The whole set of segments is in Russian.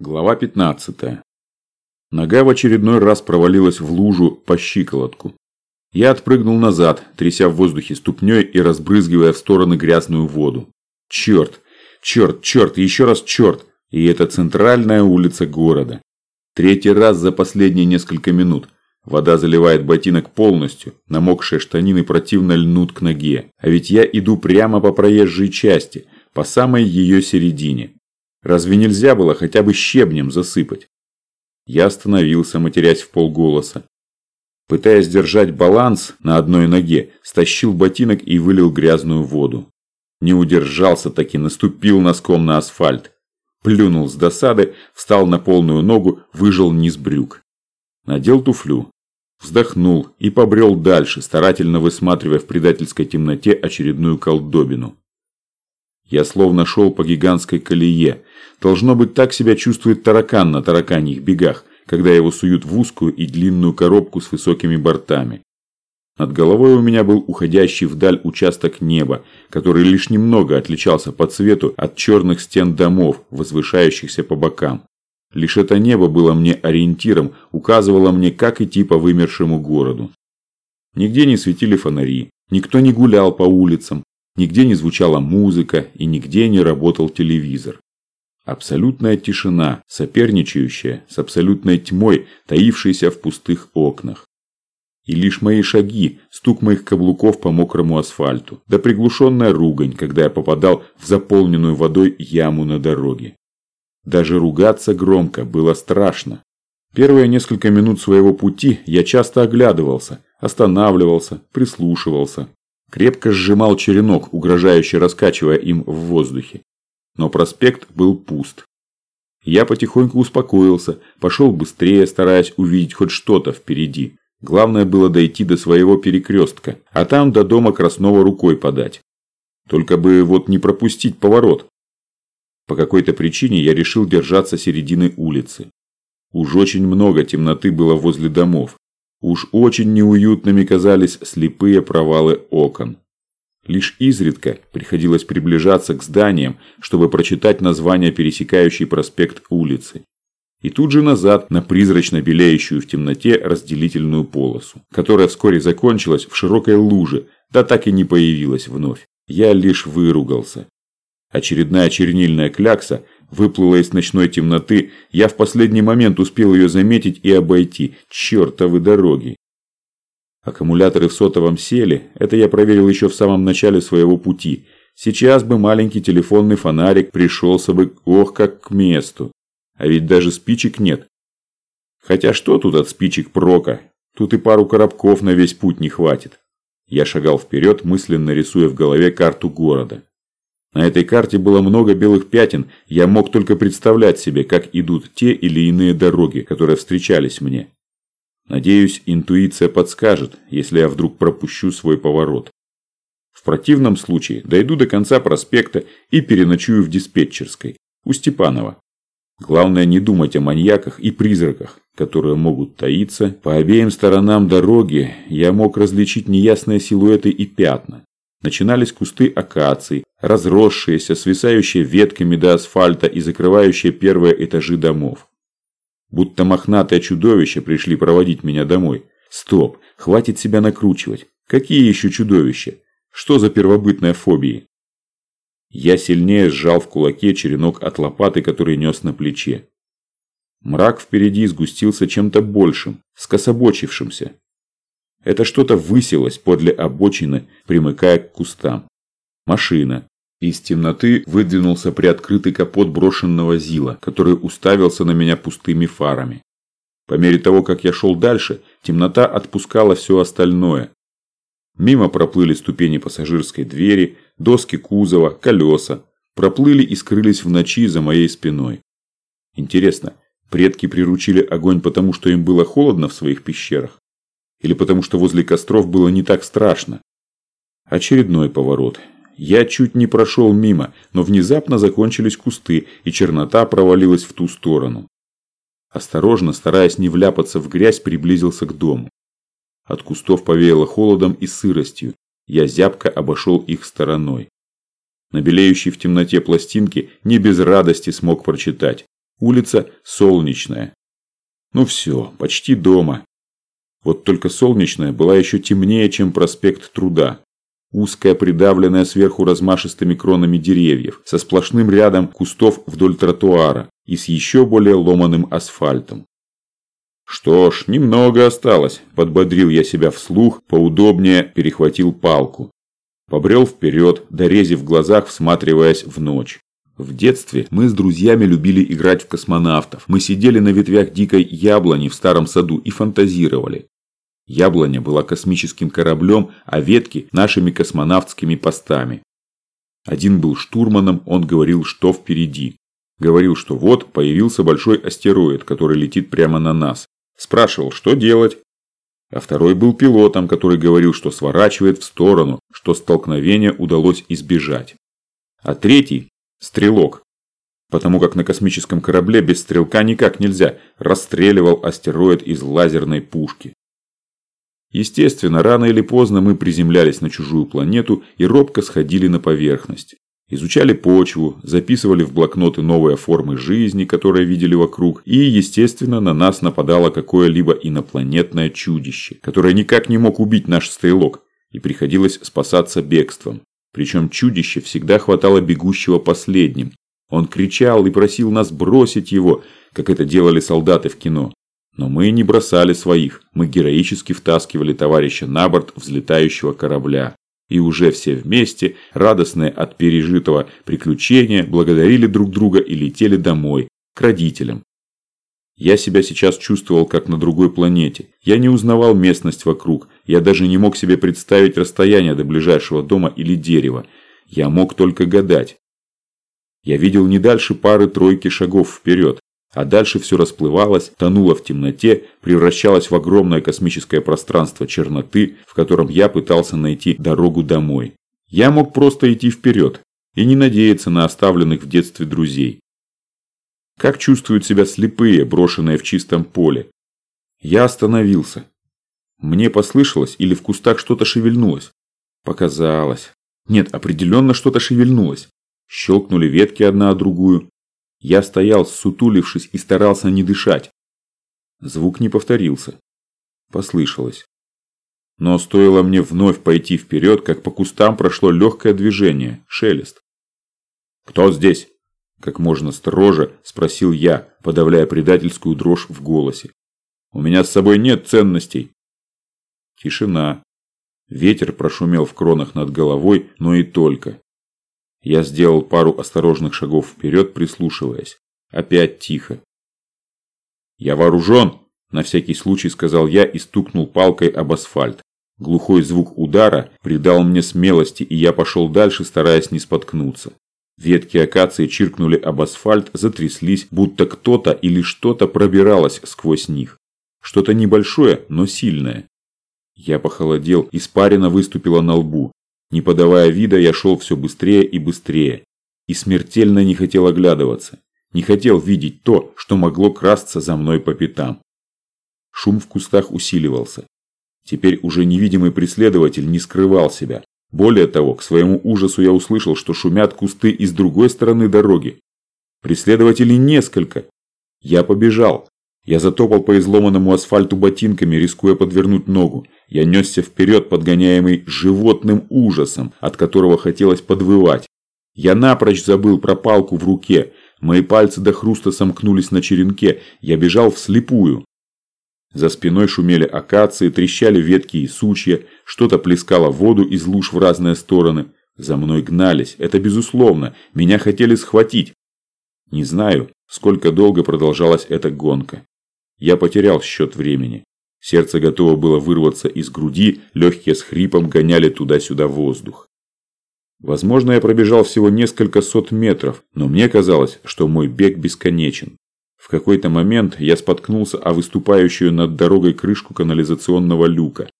Глава 15. Нога в очередной раз провалилась в лужу по щиколотку. Я отпрыгнул назад, тряся в воздухе ступней и разбрызгивая в стороны грязную воду. Черт, черт, черт, еще раз черт. И это центральная улица города. Третий раз за последние несколько минут. Вода заливает ботинок полностью, намокшие штанины противно льнут к ноге. А ведь я иду прямо по проезжей части, по самой ее середине. Разве нельзя было хотя бы щебнем засыпать? Я остановился, матерясь в полголоса. Пытаясь держать баланс на одной ноге, стащил ботинок и вылил грязную воду. Не удержался таки, наступил носком на асфальт. Плюнул с досады, встал на полную ногу, выжил низ брюк. Надел туфлю. Вздохнул и побрел дальше, старательно высматривая в предательской темноте очередную колдобину. Я словно шел по гигантской колее. Должно быть, так себя чувствует таракан на тараканьих бегах, когда его суют в узкую и длинную коробку с высокими бортами. Над головой у меня был уходящий вдаль участок неба, который лишь немного отличался по цвету от черных стен домов, возвышающихся по бокам. Лишь это небо было мне ориентиром, указывало мне, как идти по вымершему городу. Нигде не светили фонари, никто не гулял по улицам, Нигде не звучала музыка и нигде не работал телевизор. Абсолютная тишина, соперничающая с абсолютной тьмой, таившейся в пустых окнах. И лишь мои шаги, стук моих каблуков по мокрому асфальту, да приглушенная ругань, когда я попадал в заполненную водой яму на дороге. Даже ругаться громко было страшно. Первые несколько минут своего пути я часто оглядывался, останавливался, прислушивался, крепко сжимал черенок, угрожающе раскачивая им в воздухе. Но проспект был пуст. Я потихоньку успокоился, пошел быстрее, стараясь увидеть хоть что-то впереди. Главное было дойти до своего перекрестка, а там до дома Краснова рукой подать. Только бы вот не пропустить поворот. По какой-то причине я решил держаться середины улицы. Уж очень много темноты было возле домов. Уж очень неуютными казались слепые провалы окон. Лишь изредка приходилось приближаться к зданиям, чтобы прочитать название пересекающей проспект улицы. И тут же назад на призрачно белеющую в темноте разделительную полосу, которая вскоре закончилась в широкой луже, да так и не появилась вновь. Я лишь выругался. Очередная чернильная клякса выплыла из ночной темноты, я в последний момент успел ее заметить и обойти. Чертовы дороги! Аккумуляторы в сотовом сели, это я проверил еще в самом начале своего пути. Сейчас бы маленький телефонный фонарик пришелся бы, ох, как к месту. А ведь даже спичек нет. Хотя что тут от спичек прока? Тут и пару коробков на весь путь не хватит. Я шагал вперед, мысленно рисуя в голове карту города. На этой карте было много белых пятен, я мог только представлять себе, как идут те или иные дороги, которые встречались мне. Надеюсь, интуиция подскажет, если я вдруг пропущу свой поворот. В противном случае дойду до конца проспекта и переночую в диспетчерской, у Степанова. Главное не думать о маньяках и призраках, которые могут таиться. По обеим сторонам дороги я мог различить неясные силуэты и пятна. Начинались кусты акаций, разросшиеся, свисающие ветками до асфальта и закрывающие первые этажи домов. Будто мохнатые чудовища пришли проводить меня домой. Стоп, хватит себя накручивать. Какие еще чудовища? Что за первобытная фобии? Я сильнее сжал в кулаке черенок от лопаты, который нес на плече. Мрак впереди сгустился чем-то большим, скособочившимся. Это что-то высилось подле обочины, примыкая к кустам. Машина. Из темноты выдвинулся приоткрытый капот брошенного Зила, который уставился на меня пустыми фарами. По мере того, как я шел дальше, темнота отпускала все остальное. Мимо проплыли ступени пассажирской двери, доски кузова, колеса. Проплыли и скрылись в ночи за моей спиной. Интересно, предки приручили огонь потому, что им было холодно в своих пещерах? Или потому что возле костров было не так страшно? Очередной поворот. Я чуть не прошел мимо, но внезапно закончились кусты, и чернота провалилась в ту сторону. Осторожно, стараясь не вляпаться в грязь, приблизился к дому. От кустов повеяло холодом и сыростью. Я зябко обошел их стороной. На белеющей в темноте пластинке не без радости смог прочитать. Улица Солнечная. Ну все, почти дома. Вот только Солнечная была еще темнее, чем проспект Труда. Узкая, придавленная сверху размашистыми кронами деревьев, со сплошным рядом кустов вдоль тротуара и с еще более ломаным асфальтом. «Что ж, немного осталось», – подбодрил я себя вслух, поудобнее перехватил палку. Побрел вперед, дорезив глазах, всматриваясь в ночь. В детстве мы с друзьями любили играть в космонавтов. Мы сидели на ветвях дикой яблони в старом саду и фантазировали. Яблоня была космическим кораблем, а ветки – нашими космонавтскими постами. Один был штурманом, он говорил, что впереди. Говорил, что вот появился большой астероид, который летит прямо на нас. Спрашивал, что делать. А второй был пилотом, который говорил, что сворачивает в сторону, что столкновение удалось избежать. А третий – стрелок. Потому как на космическом корабле без стрелка никак нельзя, расстреливал астероид из лазерной пушки. Естественно, рано или поздно мы приземлялись на чужую планету и робко сходили на поверхность. Изучали почву, записывали в блокноты новые формы жизни, которые видели вокруг, и, естественно, на нас нападало какое-либо инопланетное чудище, которое никак не мог убить наш стрелок, и приходилось спасаться бегством. Причем чудище всегда хватало бегущего последним. Он кричал и просил нас бросить его, как это делали солдаты в кино. Но мы не бросали своих, мы героически втаскивали товарища на борт взлетающего корабля. И уже все вместе, радостные от пережитого приключения, благодарили друг друга и летели домой, к родителям. Я себя сейчас чувствовал как на другой планете. Я не узнавал местность вокруг. Я даже не мог себе представить расстояние до ближайшего дома или дерева. Я мог только гадать. Я видел не дальше пары-тройки шагов вперед. А дальше все расплывалось, тонуло в темноте, превращалось в огромное космическое пространство черноты, в котором я пытался найти дорогу домой. Я мог просто идти вперед и не надеяться на оставленных в детстве друзей. Как чувствуют себя слепые, брошенные в чистом поле? Я остановился. Мне послышалось или в кустах что-то шевельнулось? Показалось. Нет, определенно что-то шевельнулось. Щелкнули ветки одна о другую. Я стоял, сутулившись, и старался не дышать. Звук не повторился. Послышалось. Но стоило мне вновь пойти вперед, как по кустам прошло легкое движение, шелест. «Кто здесь?» – как можно строже спросил я, подавляя предательскую дрожь в голосе. «У меня с собой нет ценностей». Тишина. Ветер прошумел в кронах над головой, но и только. Я сделал пару осторожных шагов вперед, прислушиваясь. Опять тихо. «Я вооружен!» – на всякий случай сказал я и стукнул палкой об асфальт. Глухой звук удара придал мне смелости, и я пошел дальше, стараясь не споткнуться. Ветки акации чиркнули об асфальт, затряслись, будто кто-то или что-то пробиралось сквозь них. Что-то небольшое, но сильное. Я похолодел, испарина выступила на лбу. Не подавая вида, я шел все быстрее и быстрее. И смертельно не хотел оглядываться. Не хотел видеть то, что могло красться за мной по пятам. Шум в кустах усиливался. Теперь уже невидимый преследователь не скрывал себя. Более того, к своему ужасу я услышал, что шумят кусты и с другой стороны дороги. Преследователей несколько. Я побежал. Я затопал по изломанному асфальту ботинками, рискуя подвернуть ногу. Я несся вперед, подгоняемый животным ужасом, от которого хотелось подвывать. Я напрочь забыл про палку в руке. Мои пальцы до хруста сомкнулись на черенке. Я бежал вслепую. За спиной шумели акации, трещали ветки и сучья, что-то плескало воду из луж в разные стороны. За мной гнались, это безусловно, меня хотели схватить. Не знаю, сколько долго продолжалась эта гонка. Я потерял счет времени. Сердце готово было вырваться из груди, легкие с хрипом гоняли туда-сюда воздух. Возможно, я пробежал всего несколько сот метров, но мне казалось, что мой бег бесконечен. В какой-то момент я споткнулся о выступающую над дорогой крышку канализационного люка.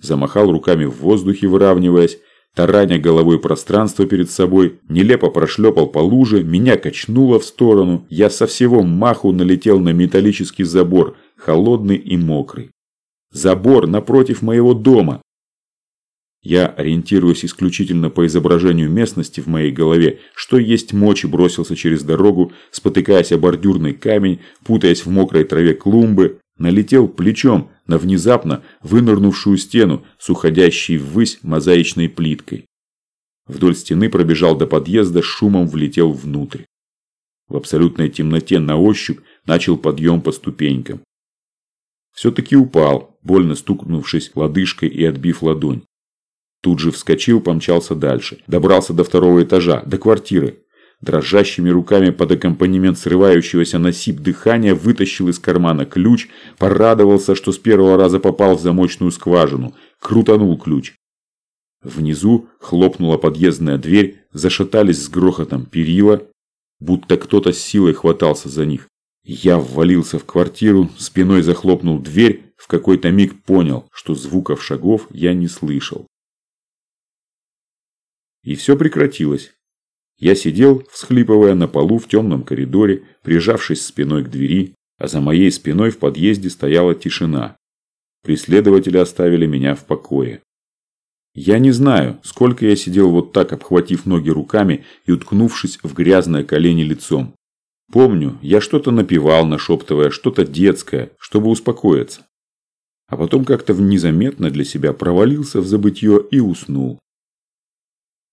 Замахал руками в воздухе, выравниваясь, тараня головой пространство перед собой, нелепо прошлепал по луже, меня качнуло в сторону, я со всего маху налетел на металлический забор, холодный и мокрый. Забор напротив моего дома. Я, ориентируясь исключительно по изображению местности в моей голове, что есть мочи, бросился через дорогу, спотыкаясь о бордюрный камень, путаясь в мокрой траве клумбы, налетел плечом на внезапно вынырнувшую стену с уходящей ввысь мозаичной плиткой. Вдоль стены пробежал до подъезда, шумом влетел внутрь. В абсолютной темноте на ощупь начал подъем по ступенькам. Все-таки упал, больно стукнувшись лодыжкой и отбив ладонь. Тут же вскочил, помчался дальше. Добрался до второго этажа, до квартиры. Дрожащими руками под аккомпанемент срывающегося на сип дыхания вытащил из кармана ключ, порадовался, что с первого раза попал в замочную скважину, крутанул ключ. Внизу хлопнула подъездная дверь, зашатались с грохотом перила, будто кто-то с силой хватался за них. Я ввалился в квартиру, спиной захлопнул дверь, в какой-то миг понял, что звуков шагов я не слышал. И все прекратилось. Я сидел, всхлипывая на полу в темном коридоре, прижавшись спиной к двери, а за моей спиной в подъезде стояла тишина. Преследователи оставили меня в покое. Я не знаю, сколько я сидел вот так, обхватив ноги руками и уткнувшись в грязное колени лицом. Помню, я что-то напевал, нашептывая что-то детское, чтобы успокоиться. А потом как-то незаметно для себя провалился в забытье и уснул.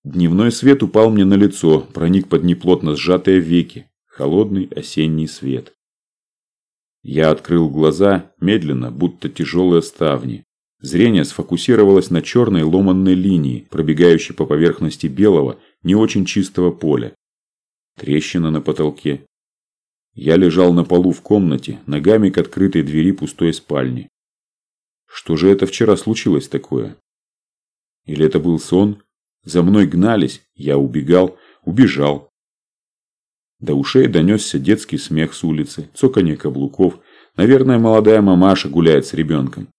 Дневной свет упал мне на лицо, проник под неплотно сжатые веки. Холодный осенний свет. Я открыл глаза, медленно, будто тяжелые ставни. Зрение сфокусировалось на черной ломанной линии, пробегающей по поверхности белого, не очень чистого поля. Трещина на потолке. Я лежал на полу в комнате, ногами к открытой двери пустой спальни. Что же это вчера случилось такое? Или это был сон? За мной гнались, я убегал, убежал. До ушей донесся детский смех с улицы, цоканье каблуков. Наверное, молодая мамаша гуляет с ребенком.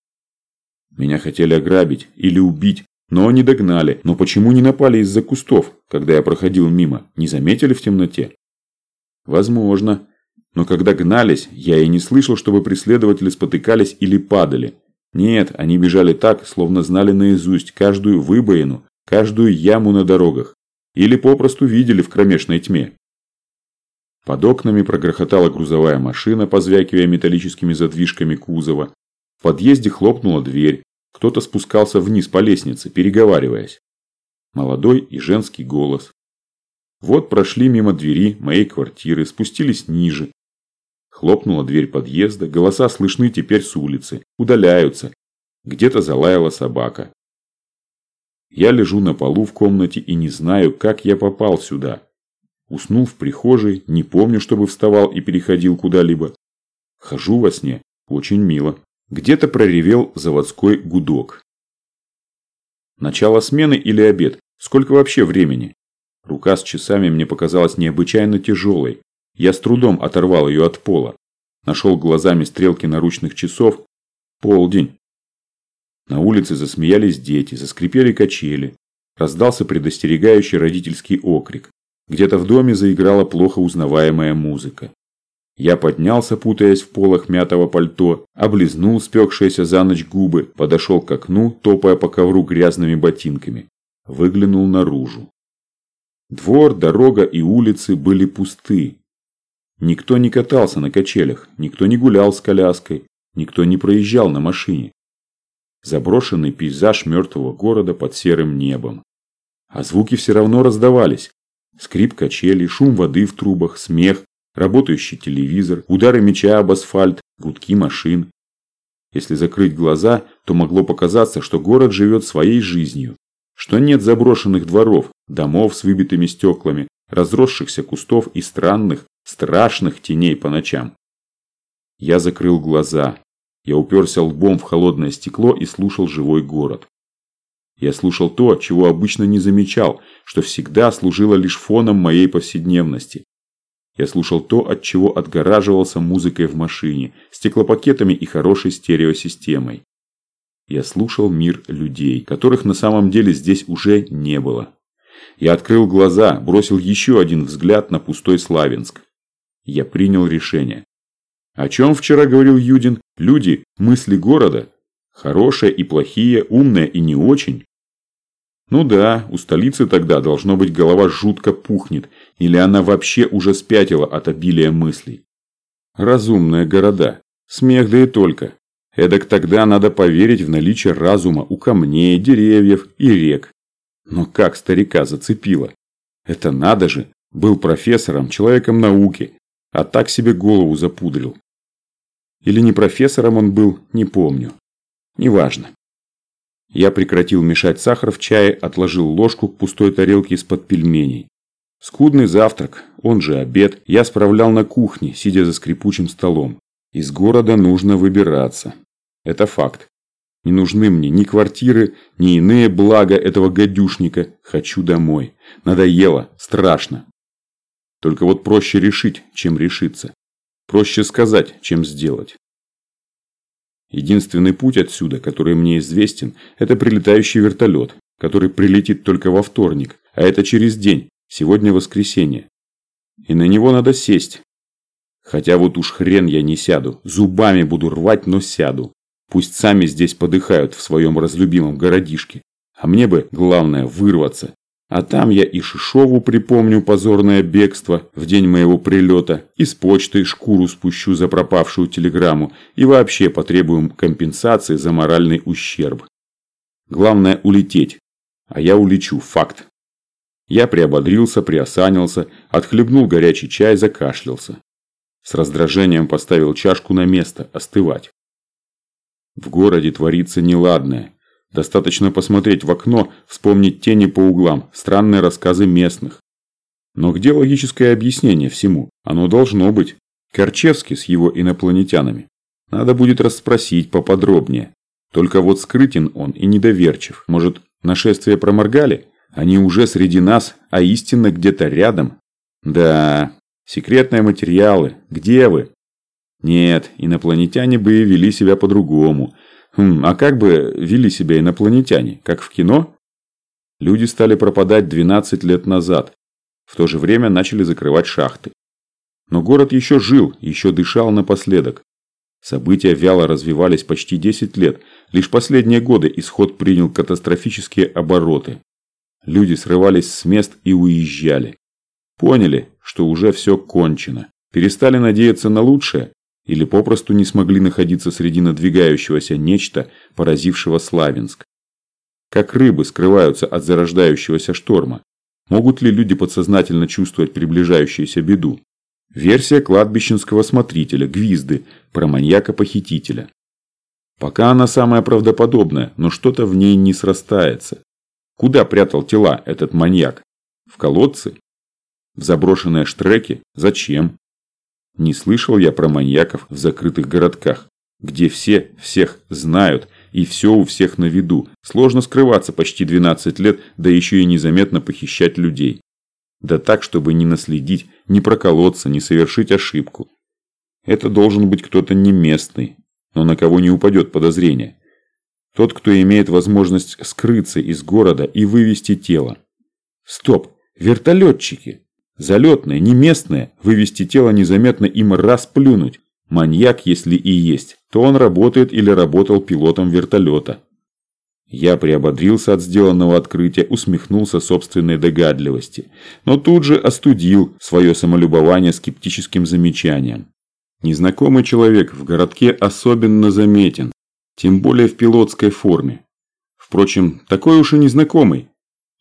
Меня хотели ограбить или убить, но они догнали. Но почему не напали из-за кустов, когда я проходил мимо? Не заметили в темноте? Возможно. Но когда гнались, я и не слышал, чтобы преследователи спотыкались или падали. Нет, они бежали так, словно знали наизусть каждую выбоину, каждую яму на дорогах. Или попросту видели в кромешной тьме. Под окнами прогрохотала грузовая машина, позвякивая металлическими задвижками кузова. В подъезде хлопнула дверь. Кто-то спускался вниз по лестнице, переговариваясь. Молодой и женский голос. Вот прошли мимо двери моей квартиры, спустились ниже. Хлопнула дверь подъезда, голоса слышны теперь с улицы, удаляются. Где-то залаяла собака. Я лежу на полу в комнате и не знаю, как я попал сюда. Уснул в прихожей, не помню, чтобы вставал и переходил куда-либо. Хожу во сне, очень мило. Где-то проревел заводской гудок. Начало смены или обед? Сколько вообще времени? Рука с часами мне показалась необычайно тяжелой. Я с трудом оторвал ее от пола. Нашел глазами стрелки наручных часов. Полдень. На улице засмеялись дети, заскрипели качели. Раздался предостерегающий родительский окрик. Где-то в доме заиграла плохо узнаваемая музыка. Я поднялся, путаясь в полах мятого пальто, облизнул спекшиеся за ночь губы, подошел к окну, топая по ковру грязными ботинками. Выглянул наружу. Двор, дорога и улицы были пусты. Никто не катался на качелях, никто не гулял с коляской, никто не проезжал на машине. Заброшенный пейзаж мертвого города под серым небом. А звуки все равно раздавались. Скрип качелей, шум воды в трубах, смех, работающий телевизор, удары меча об асфальт, гудки машин. Если закрыть глаза, то могло показаться, что город живет своей жизнью, что нет заброшенных дворов, домов с выбитыми стеклами, разросшихся кустов и странных, страшных теней по ночам. Я закрыл глаза, я уперся лбом в холодное стекло и слушал живой город. Я слушал то, чего обычно не замечал, что всегда служило лишь фоном моей повседневности. Я слушал то, от чего отгораживался музыкой в машине, стеклопакетами и хорошей стереосистемой. Я слушал мир людей, которых на самом деле здесь уже не было. Я открыл глаза, бросил еще один взгляд на пустой Славянск. Я принял решение. О чем вчера говорил Юдин? Люди – мысли города. Хорошие и плохие, умные и не очень. Ну да, у столицы тогда должно быть голова жутко пухнет, или она вообще уже спятила от обилия мыслей. Разумные города. Смех да и только. Эдак тогда надо поверить в наличие разума у камней, деревьев и рек. Но как старика зацепило? Это надо же, был профессором, человеком науки, а так себе голову запудрил. Или не профессором он был, не помню. Неважно. Я прекратил мешать сахар в чае, отложил ложку к пустой тарелке из-под пельменей. Скудный завтрак, он же обед, я справлял на кухне, сидя за скрипучим столом. Из города нужно выбираться. Это факт. Не нужны мне ни квартиры, ни иные блага этого гадюшника. Хочу домой. Надоело, страшно. Только вот проще решить, чем решиться. Проще сказать, чем сделать. Единственный путь отсюда, который мне известен, это прилетающий вертолет, который прилетит только во вторник, а это через день, сегодня воскресенье. И на него надо сесть. Хотя вот уж хрен я не сяду, зубами буду рвать, но сяду. Пусть сами здесь подыхают в своем разлюбимом городишке. А мне бы, главное, вырваться а там я и Шишову припомню позорное бегство в день моего прилета, и с почтой шкуру спущу за пропавшую телеграмму, и вообще потребуем компенсации за моральный ущерб. Главное улететь. А я улечу, факт. Я приободрился, приосанился, отхлебнул горячий чай, закашлялся. С раздражением поставил чашку на место, остывать. В городе творится неладное. Достаточно посмотреть в окно, вспомнить тени по углам, странные рассказы местных. Но где логическое объяснение всему? Оно должно быть. Корчевский с его инопланетянами. Надо будет расспросить поподробнее. Только вот скрытен он и недоверчив. Может, нашествие проморгали? Они уже среди нас, а истинно где-то рядом? Да, секретные материалы. Где вы? Нет, инопланетяне бы вели себя по-другому. Хм, а как бы вели себя инопланетяне, как в кино? Люди стали пропадать 12 лет назад. В то же время начали закрывать шахты. Но город еще жил, еще дышал напоследок. События вяло развивались почти 10 лет. Лишь последние годы исход принял катастрофические обороты. Люди срывались с мест и уезжали. Поняли, что уже все кончено. Перестали надеяться на лучшее или попросту не смогли находиться среди надвигающегося нечто, поразившего Славянск. Как рыбы скрываются от зарождающегося шторма? Могут ли люди подсознательно чувствовать приближающуюся беду? Версия кладбищенского смотрителя, Гвизды, про маньяка-похитителя. Пока она самая правдоподобная, но что-то в ней не срастается. Куда прятал тела этот маньяк? В колодцы? В заброшенные штреки? Зачем? Не слышал я про маньяков в закрытых городках, где все всех знают и все у всех на виду. Сложно скрываться почти 12 лет, да еще и незаметно похищать людей. Да так, чтобы не наследить, не проколоться, не совершить ошибку. Это должен быть кто-то не местный, но на кого не упадет подозрение. Тот, кто имеет возможность скрыться из города и вывести тело. Стоп, вертолетчики! Залетное, не местное, вывести тело незаметно им расплюнуть. Маньяк, если и есть, то он работает или работал пилотом вертолета. Я приободрился от сделанного открытия, усмехнулся собственной догадливости, но тут же остудил свое самолюбование скептическим замечанием. Незнакомый человек в городке особенно заметен, тем более в пилотской форме. Впрочем, такой уж и незнакомый.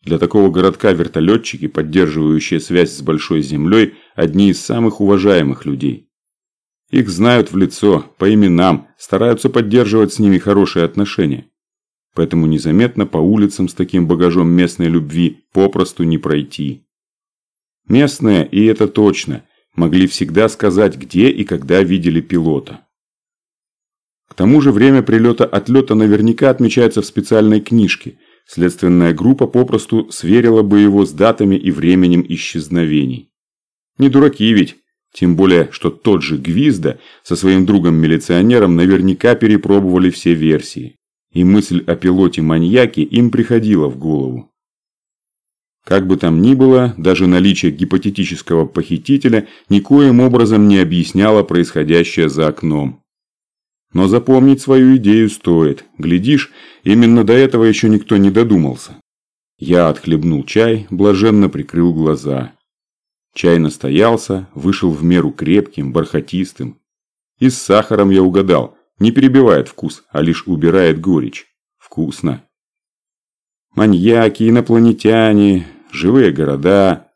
Для такого городка вертолетчики, поддерживающие связь с Большой Землей, одни из самых уважаемых людей. Их знают в лицо, по именам, стараются поддерживать с ними хорошие отношения. Поэтому незаметно по улицам с таким багажом местной любви попросту не пройти. Местные, и это точно, могли всегда сказать, где и когда видели пилота. К тому же время прилета-отлета наверняка отмечается в специальной книжке – Следственная группа попросту сверила бы его с датами и временем исчезновений. Не дураки ведь, тем более, что тот же Гвизда со своим другом-милиционером наверняка перепробовали все версии. И мысль о пилоте-маньяке им приходила в голову. Как бы там ни было, даже наличие гипотетического похитителя никоим образом не объясняло происходящее за окном. Но запомнить свою идею стоит. Глядишь, именно до этого еще никто не додумался. Я отхлебнул чай, блаженно прикрыл глаза. Чай настоялся, вышел в меру крепким, бархатистым. И с сахаром я угадал, не перебивает вкус, а лишь убирает горечь. Вкусно. Маньяки, инопланетяне, живые города,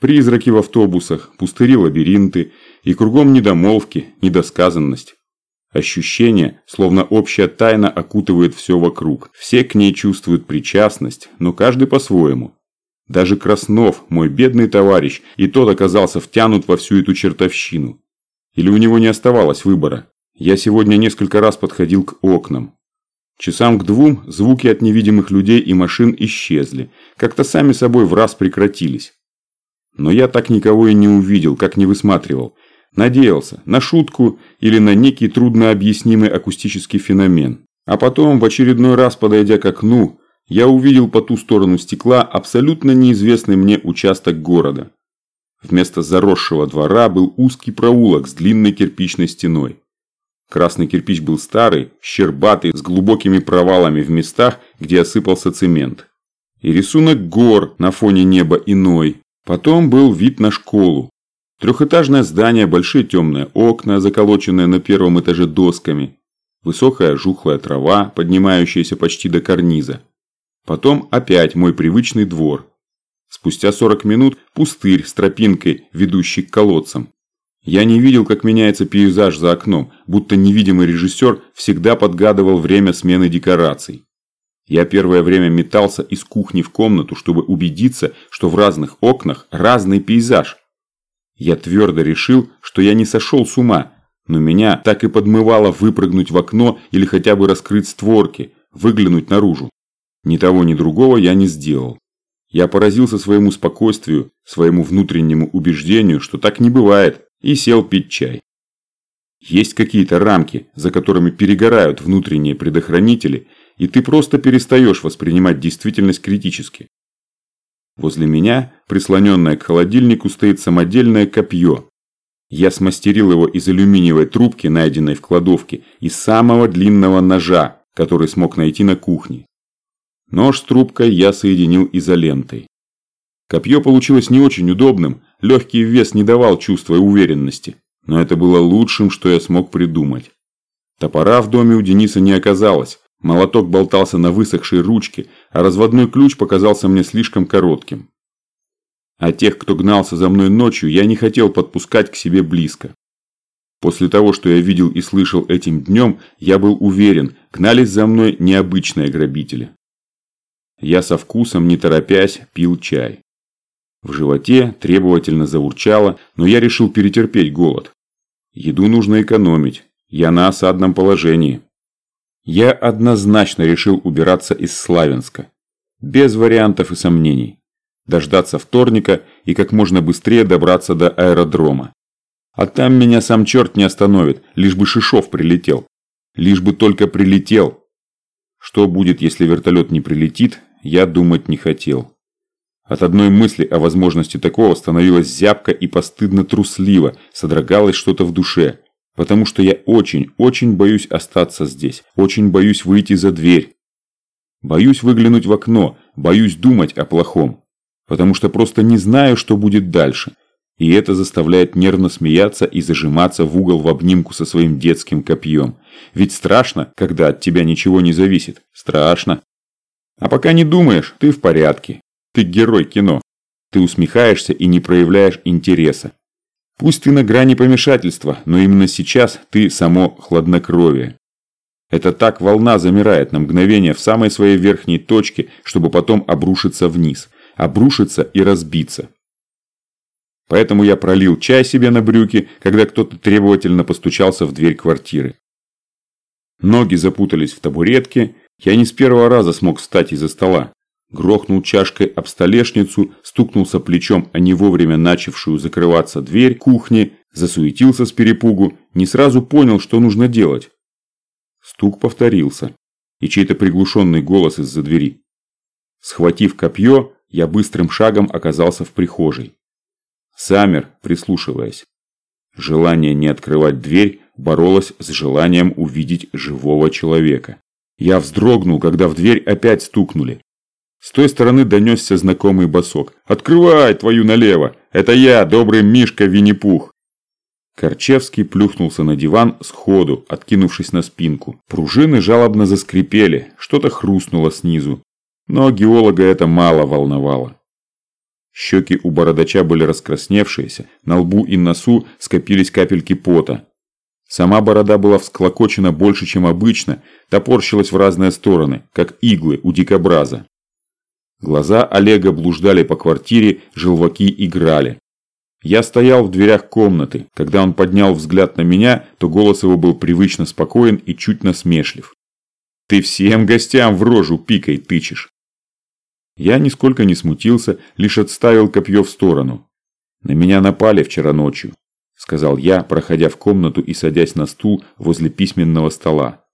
призраки в автобусах, пустыри-лабиринты и кругом недомолвки, недосказанность. Ощущение, словно общая тайна окутывает все вокруг. Все к ней чувствуют причастность, но каждый по-своему. Даже Краснов, мой бедный товарищ, и тот оказался втянут во всю эту чертовщину. Или у него не оставалось выбора. Я сегодня несколько раз подходил к окнам. Часам к двум звуки от невидимых людей и машин исчезли, как-то сами собой в раз прекратились. Но я так никого и не увидел, как не высматривал. Надеялся на шутку или на некий труднообъяснимый акустический феномен. А потом, в очередной раз подойдя к окну, я увидел по ту сторону стекла абсолютно неизвестный мне участок города. Вместо заросшего двора был узкий проулок с длинной кирпичной стеной. Красный кирпич был старый, щербатый, с глубокими провалами в местах, где осыпался цемент. И рисунок гор на фоне неба иной. Потом был вид на школу. Трехэтажное здание, большие темные окна, заколоченные на первом этаже досками. Высокая жухлая трава, поднимающаяся почти до карниза. Потом опять мой привычный двор. Спустя 40 минут пустырь с тропинкой, ведущей к колодцам. Я не видел, как меняется пейзаж за окном, будто невидимый режиссер всегда подгадывал время смены декораций. Я первое время метался из кухни в комнату, чтобы убедиться, что в разных окнах разный пейзаж. Я твердо решил, что я не сошел с ума, но меня так и подмывало выпрыгнуть в окно или хотя бы раскрыть створки, выглянуть наружу. Ни того, ни другого я не сделал. Я поразился своему спокойствию, своему внутреннему убеждению, что так не бывает, и сел пить чай. Есть какие-то рамки, за которыми перегорают внутренние предохранители, и ты просто перестаешь воспринимать действительность критически. Возле меня, прислоненное к холодильнику, стоит самодельное копье. Я смастерил его из алюминиевой трубки, найденной в кладовке, и самого длинного ножа, который смог найти на кухне. Нож с трубкой я соединил изолентой. Копье получилось не очень удобным, легкий вес не давал чувства уверенности, но это было лучшим, что я смог придумать. Топора в доме у Дениса не оказалось, молоток болтался на высохшей ручке, а разводной ключ показался мне слишком коротким. А тех, кто гнался за мной ночью, я не хотел подпускать к себе близко. После того, что я видел и слышал этим днем, я был уверен, гнались за мной необычные грабители. Я со вкусом, не торопясь, пил чай. В животе требовательно заурчало, но я решил перетерпеть голод. Еду нужно экономить. Я на осадном положении. Я однозначно решил убираться из Славянска. Без вариантов и сомнений. Дождаться вторника и как можно быстрее добраться до аэродрома. А там меня сам черт не остановит, лишь бы Шишов прилетел. Лишь бы только прилетел. Что будет, если вертолет не прилетит, я думать не хотел. От одной мысли о возможности такого становилось зябко и постыдно трусливо, содрогалось что-то в душе. Потому что я очень, очень боюсь остаться здесь, очень боюсь выйти за дверь. Боюсь выглянуть в окно, боюсь думать о плохом. Потому что просто не знаю, что будет дальше. И это заставляет нервно смеяться и зажиматься в угол в обнимку со своим детским копьем. Ведь страшно, когда от тебя ничего не зависит. Страшно. А пока не думаешь, ты в порядке. Ты герой кино. Ты усмехаешься и не проявляешь интереса. Пусть ты на грани помешательства, но именно сейчас ты само хладнокровие. Это так волна замирает на мгновение в самой своей верхней точке, чтобы потом обрушиться вниз. Обрушиться и разбиться. Поэтому я пролил чай себе на брюки, когда кто-то требовательно постучался в дверь квартиры. Ноги запутались в табуретке, я не с первого раза смог встать из-за стола грохнул чашкой об столешницу, стукнулся плечом о не вовремя начавшую закрываться дверь кухни, засуетился с перепугу, не сразу понял, что нужно делать. Стук повторился, и чей-то приглушенный голос из-за двери. Схватив копье, я быстрым шагом оказался в прихожей. Замер, прислушиваясь. Желание не открывать дверь боролось с желанием увидеть живого человека. Я вздрогнул, когда в дверь опять стукнули. С той стороны донесся знакомый босок. «Открывай, твою налево! Это я, добрый Мишка Винни-Пух!» Корчевский плюхнулся на диван сходу, откинувшись на спинку. Пружины жалобно заскрипели, что-то хрустнуло снизу. Но геолога это мало волновало. Щеки у бородача были раскрасневшиеся, на лбу и носу скопились капельки пота. Сама борода была всклокочена больше, чем обычно, топорщилась в разные стороны, как иглы у дикобраза. Глаза Олега блуждали по квартире, желваки играли. Я стоял в дверях комнаты. Когда он поднял взгляд на меня, то голос его был привычно спокоен и чуть насмешлив. «Ты всем гостям в рожу пикой тычешь!» Я нисколько не смутился, лишь отставил копье в сторону. «На меня напали вчера ночью», – сказал я, проходя в комнату и садясь на стул возле письменного стола.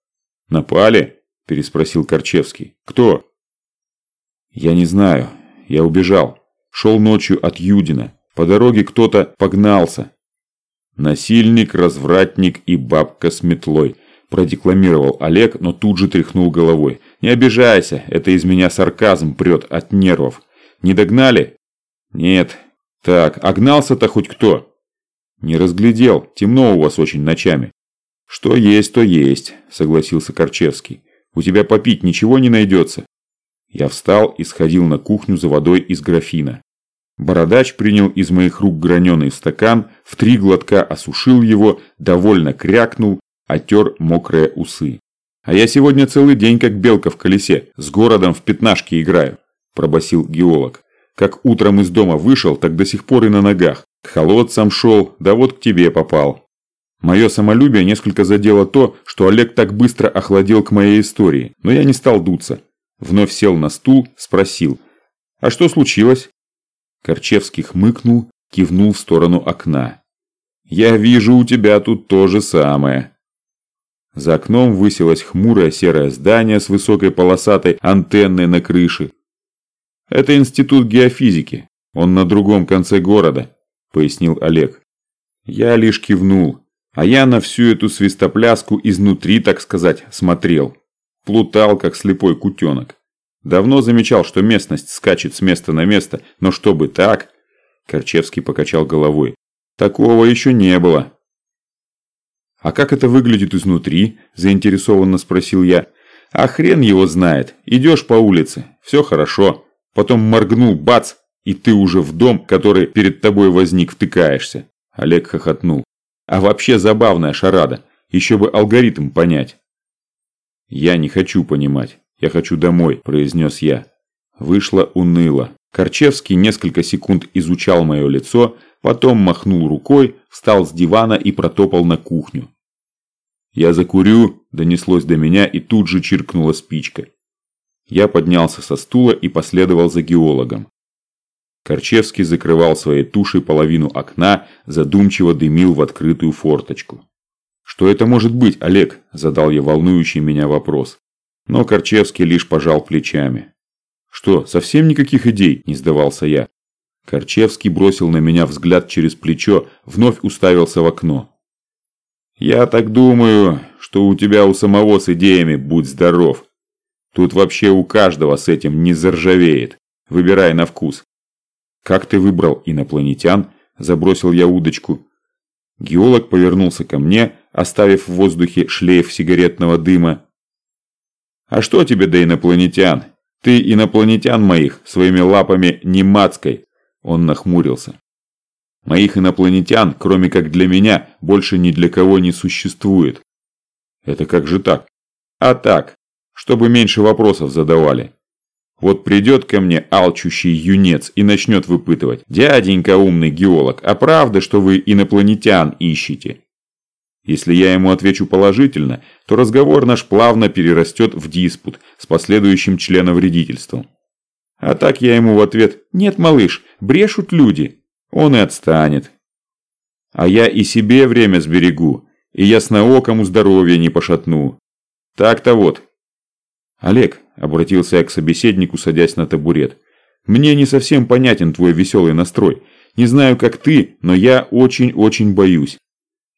«Напали?» – переспросил Корчевский. «Кто?» «Я не знаю. Я убежал. Шел ночью от Юдина. По дороге кто-то погнался. «Насильник, развратник и бабка с метлой», – продекламировал Олег, но тут же тряхнул головой. «Не обижайся, это из меня сарказм прет от нервов. Не догнали?» «Нет». «Так, а гнался-то хоть кто?» «Не разглядел, темно у вас очень ночами». «Что есть, то есть», – согласился Корчевский. «У тебя попить ничего не найдется?» Я встал и сходил на кухню за водой из графина. Бородач принял из моих рук граненый стакан, в три глотка осушил его, довольно крякнул, отер мокрые усы. «А я сегодня целый день как белка в колесе, с городом в пятнашки играю», – пробасил геолог. «Как утром из дома вышел, так до сих пор и на ногах. К холодцам шел, да вот к тебе попал». Мое самолюбие несколько задело то, что Олег так быстро охладел к моей истории, но я не стал дуться. Вновь сел на стул, спросил. «А что случилось?» Корчевский хмыкнул, кивнул в сторону окна. «Я вижу, у тебя тут то же самое». За окном высилось хмурое серое здание с высокой полосатой антенной на крыше. «Это институт геофизики. Он на другом конце города», – пояснил Олег. Я лишь кивнул, а я на всю эту свистопляску изнутри, так сказать, смотрел. Плутал, как слепой кутенок. Давно замечал, что местность скачет с места на место, но чтобы так... Корчевский покачал головой. Такого еще не было. «А как это выглядит изнутри?» – заинтересованно спросил я. «А хрен его знает. Идешь по улице, все хорошо. Потом моргнул, бац, и ты уже в дом, который перед тобой возник, втыкаешься». Олег хохотнул. «А вообще забавная шарада. Еще бы алгоритм понять». «Я не хочу понимать. «Я хочу домой», – произнес я. Вышло уныло. Корчевский несколько секунд изучал мое лицо, потом махнул рукой, встал с дивана и протопал на кухню. «Я закурю», – донеслось до меня и тут же чиркнула спичка. Я поднялся со стула и последовал за геологом. Корчевский закрывал своей тушей половину окна, задумчиво дымил в открытую форточку. «Что это может быть, Олег?» – задал я волнующий меня вопрос. Но Корчевский лишь пожал плечами. «Что, совсем никаких идей?» – не сдавался я. Корчевский бросил на меня взгляд через плечо, вновь уставился в окно. «Я так думаю, что у тебя у самого с идеями будь здоров. Тут вообще у каждого с этим не заржавеет. Выбирай на вкус». «Как ты выбрал инопланетян?» – забросил я удочку. Геолог повернулся ко мне, оставив в воздухе шлейф сигаретного дыма, а что тебе до инопланетян? Ты инопланетян моих своими лапами не мацкой. Он нахмурился. Моих инопланетян, кроме как для меня, больше ни для кого не существует. Это как же так? А так, чтобы меньше вопросов задавали. Вот придет ко мне алчущий юнец и начнет выпытывать. «Дяденька умный геолог, а правда, что вы инопланетян ищете?» Если я ему отвечу положительно, то разговор наш плавно перерастет в диспут с последующим членовредительством. А так я ему в ответ «Нет, малыш, брешут люди». Он и отстанет. А я и себе время сберегу, и ясноокому здоровье не пошатну. Так-то вот. Олег, обратился я к собеседнику, садясь на табурет, мне не совсем понятен твой веселый настрой. Не знаю, как ты, но я очень-очень боюсь.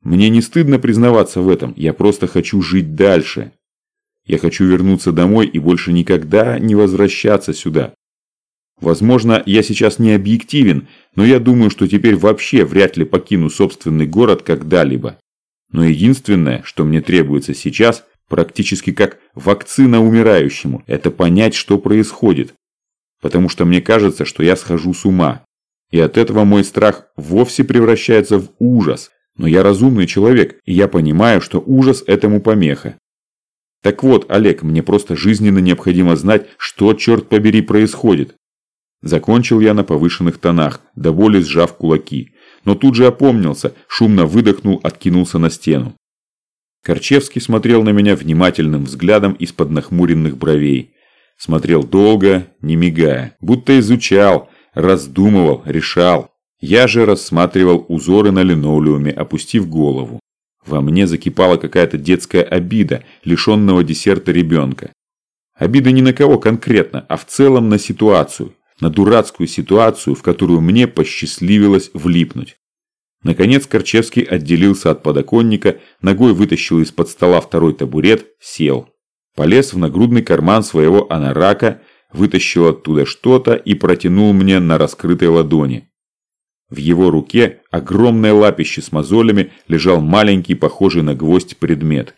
Мне не стыдно признаваться в этом, я просто хочу жить дальше. Я хочу вернуться домой и больше никогда не возвращаться сюда. Возможно, я сейчас не объективен, но я думаю, что теперь вообще вряд ли покину собственный город когда-либо. Но единственное, что мне требуется сейчас, практически как вакцина умирающему, это понять, что происходит. Потому что мне кажется, что я схожу с ума. И от этого мой страх вовсе превращается в ужас. Но я разумный человек, и я понимаю, что ужас этому помеха. Так вот, Олег, мне просто жизненно необходимо знать, что, черт побери, происходит. Закончил я на повышенных тонах, до боли сжав кулаки. Но тут же опомнился, шумно выдохнул, откинулся на стену. Корчевский смотрел на меня внимательным взглядом из-под нахмуренных бровей. Смотрел долго, не мигая, будто изучал, раздумывал, решал. Я же рассматривал узоры на линолеуме, опустив голову. Во мне закипала какая-то детская обида, лишенного десерта ребенка. Обида не на кого конкретно, а в целом на ситуацию, на дурацкую ситуацию, в которую мне посчастливилось влипнуть. Наконец Корчевский отделился от подоконника, ногой вытащил из-под стола второй табурет, сел. Полез в нагрудный карман своего анарака, вытащил оттуда что-то и протянул мне на раскрытой ладони. В его руке, огромное лапище с мозолями, лежал маленький, похожий на гвоздь предмет.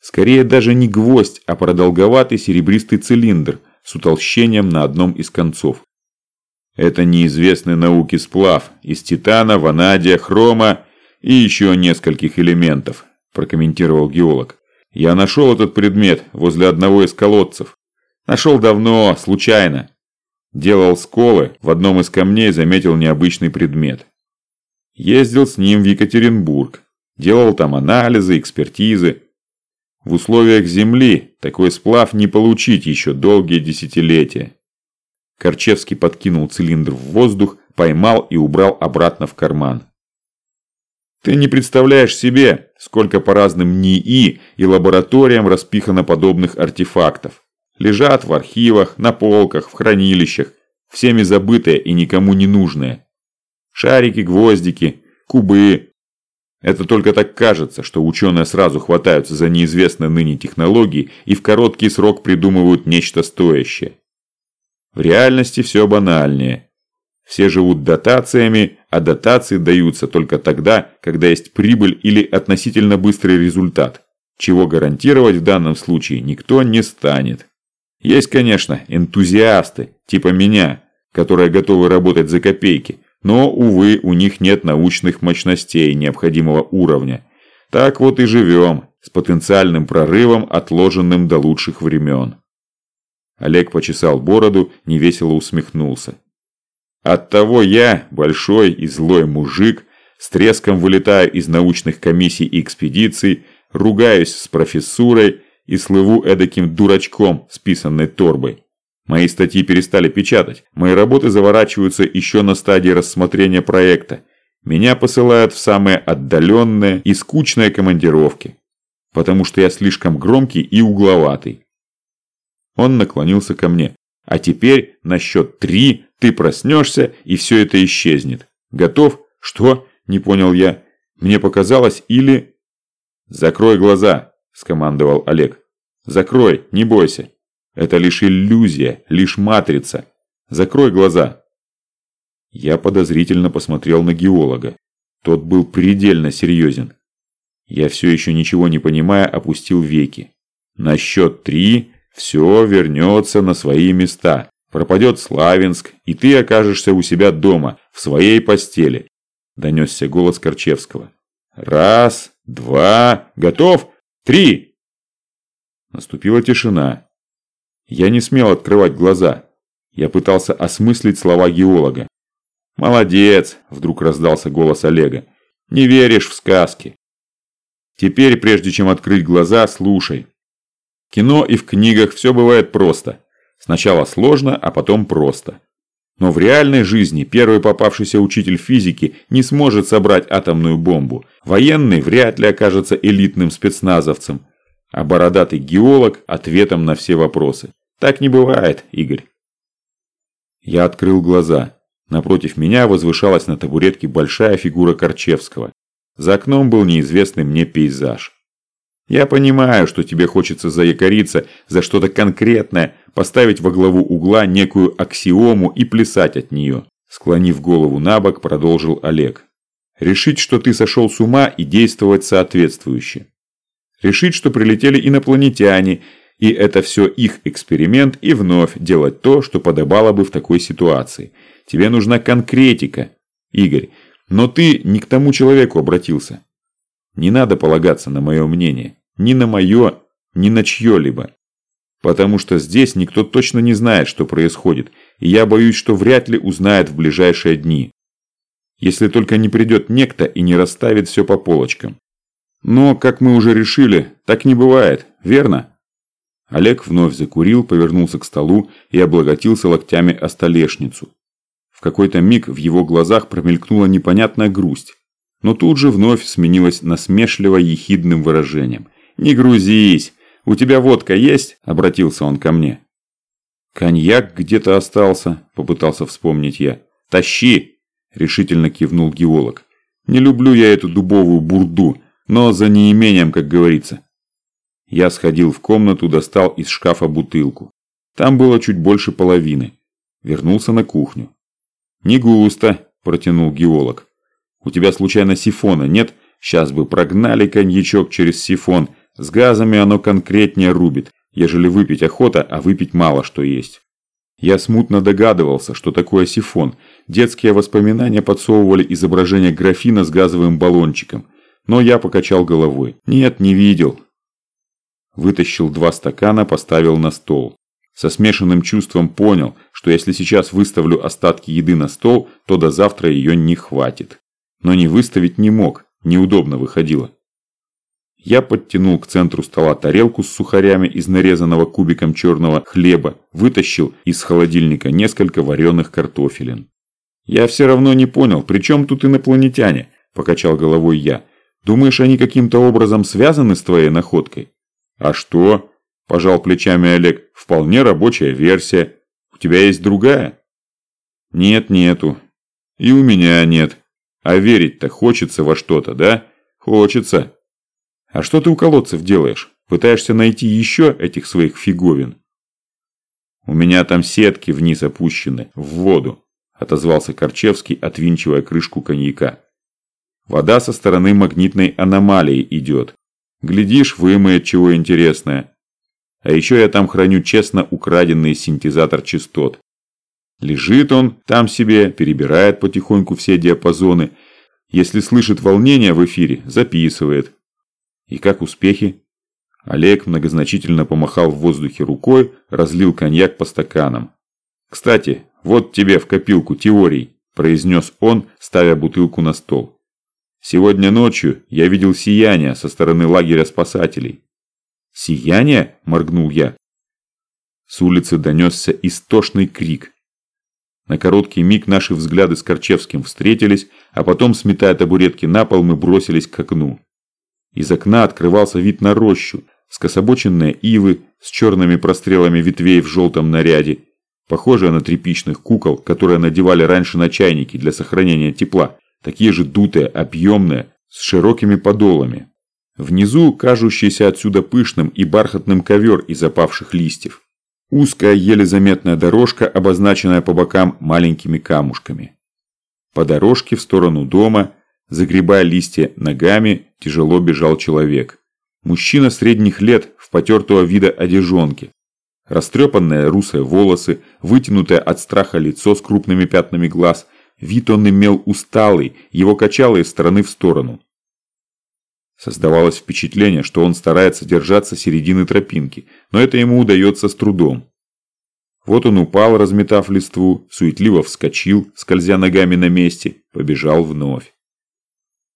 Скорее даже не гвоздь, а продолговатый серебристый цилиндр с утолщением на одном из концов. Это неизвестный науке сплав из титана, ванадия, хрома и еще нескольких элементов, прокомментировал геолог. Я нашел этот предмет возле одного из колодцев. Нашел давно, случайно. Делал сколы, в одном из камней заметил необычный предмет. Ездил с ним в Екатеринбург. Делал там анализы, экспертизы. В условиях Земли такой сплав не получить еще долгие десятилетия. Корчевский подкинул цилиндр в воздух, поймал и убрал обратно в карман. Ты не представляешь себе, сколько по разным НИИ и лабораториям распихано подобных артефактов. Лежат в архивах, на полках, в хранилищах, всеми забытые и никому не нужные. Шарики, гвоздики, кубы. Это только так кажется, что ученые сразу хватаются за неизвестные ныне технологии и в короткий срок придумывают нечто стоящее. В реальности все банальнее. Все живут дотациями, а дотации даются только тогда, когда есть прибыль или относительно быстрый результат, чего гарантировать в данном случае никто не станет. Есть, конечно, энтузиасты, типа меня, которые готовы работать за копейки, но, увы, у них нет научных мощностей необходимого уровня. Так вот и живем, с потенциальным прорывом, отложенным до лучших времен. Олег почесал бороду, невесело усмехнулся. Оттого я, большой и злой мужик, с треском вылетаю из научных комиссий и экспедиций, ругаюсь с профессурой и слыву эдаким дурачком с писанной торбой. Мои статьи перестали печатать, мои работы заворачиваются еще на стадии рассмотрения проекта. Меня посылают в самые отдаленные и скучные командировки, потому что я слишком громкий и угловатый. Он наклонился ко мне. А теперь на счет три ты проснешься, и все это исчезнет. Готов? Что? Не понял я. Мне показалось или... Закрой глаза, скомандовал Олег. Закрой, не бойся. Это лишь иллюзия, лишь матрица. Закрой глаза. Я подозрительно посмотрел на геолога. Тот был предельно серьезен. Я все еще ничего не понимая, опустил веки. На счет три все вернется на свои места. Пропадет Славянск, и ты окажешься у себя дома, в своей постели. Донесся голос Корчевского. Раз, два, готов, три. Наступила тишина. Я не смел открывать глаза. Я пытался осмыслить слова геолога. «Молодец!» – вдруг раздался голос Олега. «Не веришь в сказки!» «Теперь, прежде чем открыть глаза, слушай кино и в книгах все бывает просто. Сначала сложно, а потом просто. Но в реальной жизни первый попавшийся учитель физики не сможет собрать атомную бомбу. Военный вряд ли окажется элитным спецназовцем. А бородатый геолог – ответом на все вопросы. Так не бывает, Игорь. Я открыл глаза. Напротив меня возвышалась на табуретке большая фигура Корчевского. За окном был неизвестный мне пейзаж. Я понимаю, что тебе хочется заякориться за что-то конкретное, поставить во главу угла некую аксиому и плясать от нее. Склонив голову на бок, продолжил Олег. Решить, что ты сошел с ума и действовать соответствующе. Решить, что прилетели инопланетяне, и это все их эксперимент, и вновь делать то, что подобало бы в такой ситуации. Тебе нужна конкретика, Игорь, но ты не к тому человеку обратился. Не надо полагаться на мое мнение. Ни на мое, ни на чье-либо. Потому что здесь никто точно не знает, что происходит, и я боюсь, что вряд ли узнает в ближайшие дни. Если только не придет некто и не расставит все по полочкам. Но, как мы уже решили, так не бывает, верно? Олег вновь закурил, повернулся к столу и облаготился локтями о столешницу. В какой-то миг в его глазах промелькнула непонятная грусть но тут же вновь сменилась насмешливо-ехидным выражением. «Не грузись! У тебя водка есть?» – обратился он ко мне. «Коньяк где-то остался», – попытался вспомнить я. «Тащи!» – решительно кивнул геолог. «Не люблю я эту дубовую бурду, но за неимением, как говорится». Я сходил в комнату, достал из шкафа бутылку. Там было чуть больше половины. Вернулся на кухню. «Не густо», – протянул геолог. У тебя случайно сифона нет? Сейчас бы прогнали коньячок через сифон. С газами оно конкретнее рубит, ежели выпить охота, а выпить мало что есть. Я смутно догадывался, что такое сифон. Детские воспоминания подсовывали изображение графина с газовым баллончиком. Но я покачал головой. Нет, не видел. Вытащил два стакана, поставил на стол. Со смешанным чувством понял, что если сейчас выставлю остатки еды на стол, то до завтра ее не хватит но не выставить не мог, неудобно выходило. Я подтянул к центру стола тарелку с сухарями из нарезанного кубиком черного хлеба, вытащил из холодильника несколько вареных картофелин. «Я все равно не понял, при чем тут инопланетяне?» – покачал головой я. «Думаешь, они каким-то образом связаны с твоей находкой?» «А что?» – пожал плечами Олег. «Вполне рабочая версия. У тебя есть другая?» «Нет, нету. И у меня нет», а верить-то хочется во что-то, да? Хочется. А что ты у колодцев делаешь? Пытаешься найти еще этих своих фиговин? У меня там сетки вниз опущены, в воду, отозвался Корчевский, отвинчивая крышку коньяка. Вода со стороны магнитной аномалии идет. Глядишь, вымоет чего интересное. А еще я там храню честно украденный синтезатор частот. Лежит он там себе, перебирает потихоньку все диапазоны. Если слышит волнение в эфире, записывает. И как успехи? Олег многозначительно помахал в воздухе рукой, разлил коньяк по стаканам. «Кстати, вот тебе в копилку теорий», – произнес он, ставя бутылку на стол. «Сегодня ночью я видел сияние со стороны лагеря спасателей». «Сияние?» – моргнул я. С улицы донесся истошный крик. На короткий миг наши взгляды с Корчевским встретились, а потом, сметая табуретки на пол, мы бросились к окну. Из окна открывался вид на рощу, скособоченные ивы с черными прострелами ветвей в желтом наряде, похожие на тряпичных кукол, которые надевали раньше на чайники для сохранения тепла, такие же дутые, объемные, с широкими подолами. Внизу кажущийся отсюда пышным и бархатным ковер из опавших листьев. Узкая, еле заметная дорожка, обозначенная по бокам маленькими камушками. По дорожке в сторону дома, загребая листья ногами, тяжело бежал человек. Мужчина средних лет в потертого вида одежонке. Растрепанные русые волосы, вытянутое от страха лицо с крупными пятнами глаз. Вид он имел усталый, его качало из стороны в сторону. Создавалось впечатление, что он старается держаться середины тропинки, но это ему удается с трудом. Вот он упал, разметав листву, суетливо вскочил, скользя ногами на месте, побежал вновь.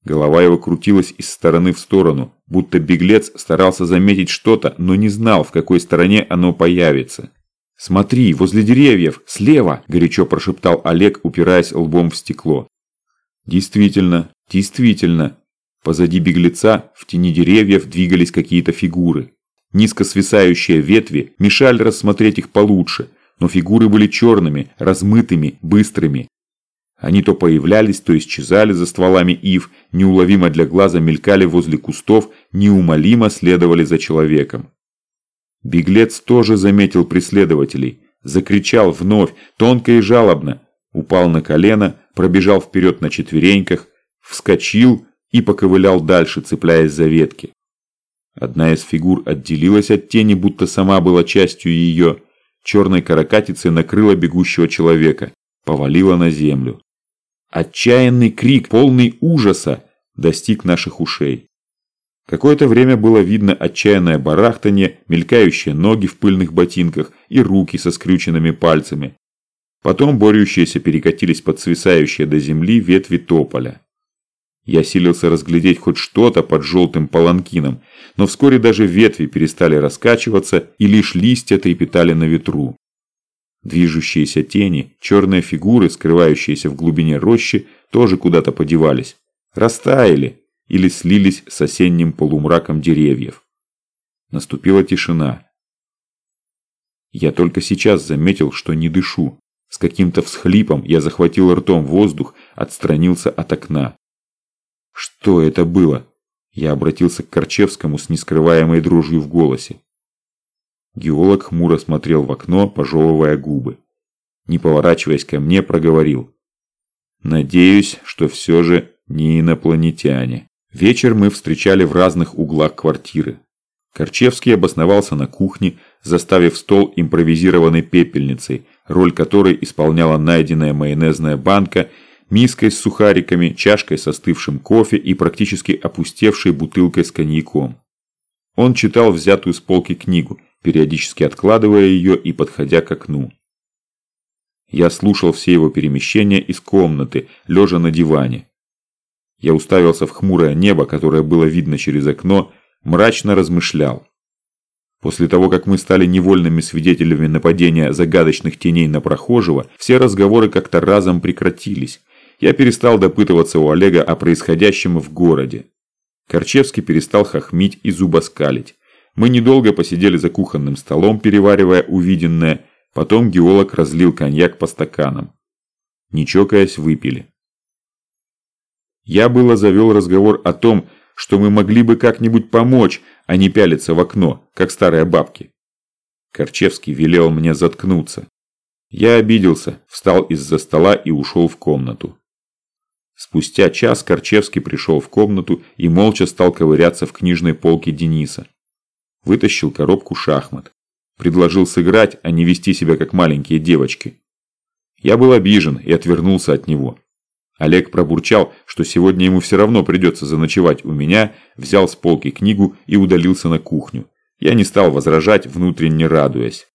Голова его крутилась из стороны в сторону, будто беглец старался заметить что-то, но не знал, в какой стороне оно появится. «Смотри, возле деревьев, слева!» – горячо прошептал Олег, упираясь лбом в стекло. Действительно, действительно, Позади беглеца в тени деревьев двигались какие-то фигуры. Низко свисающие ветви мешали рассмотреть их получше, но фигуры были черными, размытыми, быстрыми. Они то появлялись, то исчезали за стволами ив, неуловимо для глаза мелькали возле кустов, неумолимо следовали за человеком. Беглец тоже заметил преследователей, закричал вновь, тонко и жалобно, упал на колено, пробежал вперед на четвереньках, вскочил и поковылял дальше, цепляясь за ветки. Одна из фигур отделилась от тени, будто сама была частью ее, черной каракатицей накрыла бегущего человека, повалила на землю. Отчаянный крик, полный ужаса, достиг наших ушей. Какое-то время было видно отчаянное барахтание, мелькающие ноги в пыльных ботинках и руки со скрюченными пальцами. Потом борющиеся перекатились под свисающие до земли ветви тополя. Я силился разглядеть хоть что-то под желтым паланкином, но вскоре даже ветви перестали раскачиваться и лишь листья трепетали на ветру. Движущиеся тени, черные фигуры, скрывающиеся в глубине рощи, тоже куда-то подевались. Растаяли или слились с осенним полумраком деревьев. Наступила тишина. Я только сейчас заметил, что не дышу. С каким-то всхлипом я захватил ртом воздух, отстранился от окна. Что это было? Я обратился к Корчевскому с нескрываемой дрожью в голосе. Геолог хмуро смотрел в окно, пожевывая губы. Не поворачиваясь ко мне, проговорил. «Надеюсь, что все же не инопланетяне». Вечер мы встречали в разных углах квартиры. Корчевский обосновался на кухне, заставив стол импровизированной пепельницей, роль которой исполняла найденная майонезная банка, миской с сухариками, чашкой со остывшим кофе и практически опустевшей бутылкой с коньяком. Он читал взятую с полки книгу – периодически откладывая ее и подходя к окну. Я слушал все его перемещения из комнаты, лежа на диване. Я уставился в хмурое небо, которое было видно через окно, мрачно размышлял. После того, как мы стали невольными свидетелями нападения загадочных теней на прохожего, все разговоры как-то разом прекратились. Я перестал допытываться у Олега о происходящем в городе. Корчевский перестал хохмить и зубоскалить. Мы недолго посидели за кухонным столом, переваривая увиденное, потом геолог разлил коньяк по стаканам. Не чокаясь, выпили. Я было завел разговор о том, что мы могли бы как-нибудь помочь, а не пялиться в окно, как старые бабки. Корчевский велел мне заткнуться. Я обиделся, встал из-за стола и ушел в комнату. Спустя час Корчевский пришел в комнату и молча стал ковыряться в книжной полке Дениса вытащил коробку шахмат. Предложил сыграть, а не вести себя как маленькие девочки. Я был обижен и отвернулся от него. Олег пробурчал, что сегодня ему все равно придется заночевать у меня, взял с полки книгу и удалился на кухню. Я не стал возражать, внутренне радуясь.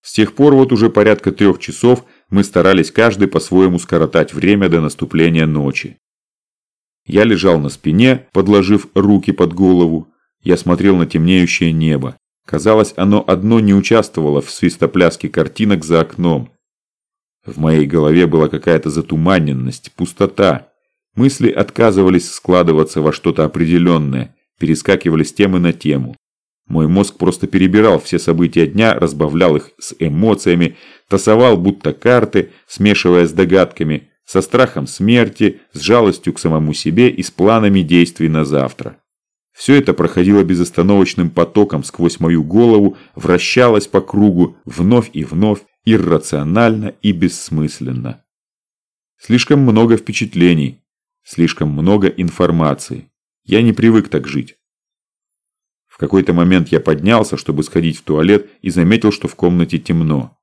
С тех пор вот уже порядка трех часов мы старались каждый по-своему скоротать время до наступления ночи. Я лежал на спине, подложив руки под голову, я смотрел на темнеющее небо. Казалось, оно одно не участвовало в свистопляске картинок за окном. В моей голове была какая-то затуманенность, пустота. Мысли отказывались складываться во что-то определенное, перескакивали с темы на тему. Мой мозг просто перебирал все события дня, разбавлял их с эмоциями, тасовал будто карты, смешивая с догадками, со страхом смерти, с жалостью к самому себе и с планами действий на завтра. Все это проходило безостановочным потоком сквозь мою голову, вращалось по кругу, вновь и вновь, иррационально и бессмысленно. Слишком много впечатлений, слишком много информации. Я не привык так жить. Какой-то момент я поднялся, чтобы сходить в туалет, и заметил, что в комнате темно.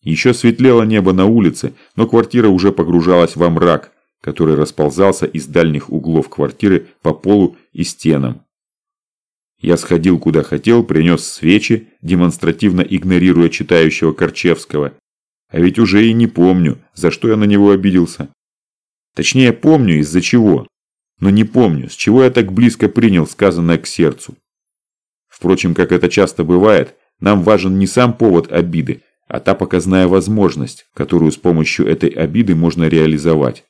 Еще светлело небо на улице, но квартира уже погружалась во мрак, который расползался из дальних углов квартиры по полу и стенам. Я сходил куда хотел, принес свечи, демонстративно игнорируя читающего Корчевского. А ведь уже и не помню, за что я на него обиделся. Точнее, помню, из-за чего. Но не помню, с чего я так близко принял сказанное к сердцу. Впрочем, как это часто бывает, нам важен не сам повод обиды, а та показная возможность, которую с помощью этой обиды можно реализовать.